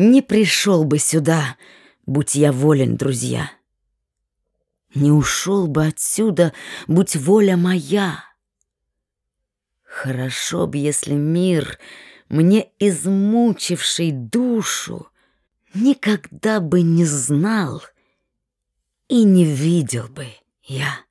Не пришел бы сюда, будь я волен, друзья. Не ушел бы отсюда, будь воля моя. Хорошо б, если мир, мне измучивший душу, Никогда бы не знал и не видел бы я.